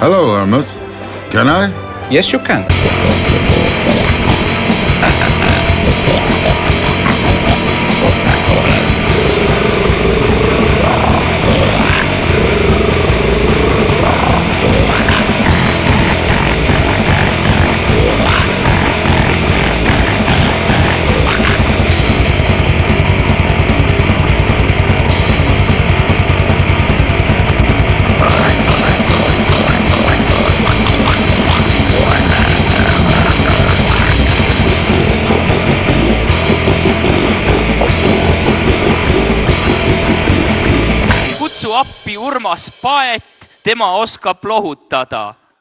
Hello, Hermes. Can I? Yes, you can. Kutsu appi Urmas Paet, tema oskab lohutada